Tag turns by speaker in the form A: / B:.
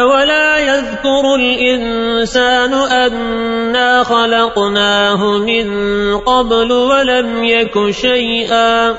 A: أولا يذكر الإنسان أنا خلقناه من قبل ولم يك شيئا